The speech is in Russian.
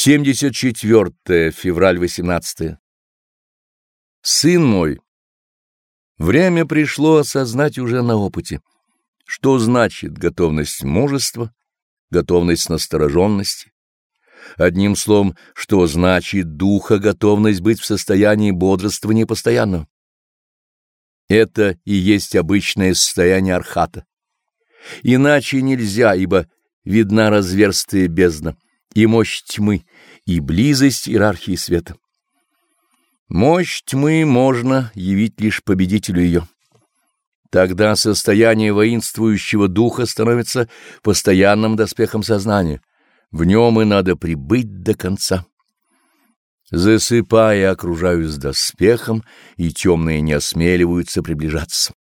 74 февраль 18 Сын мой, время пришло осознать уже на опыте, что значит готовность мужества, готовность настороженности. Одним словом, что значит духа готовность быть в состоянии бодрствования постоянного. Это и есть обычное состояние архата. Иначе нельзя, ибо видна разверстая бездна и мощь тьмы, и близость иерархии света. Мощь тьмы можно явить лишь победителю ее. Тогда состояние воинствующего духа становится постоянным доспехом сознания. В нем и надо прибыть до конца. Засыпая, окружаюсь доспехом, и темные не осмеливаются приближаться.